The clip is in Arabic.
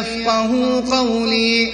يفقهوا قولي.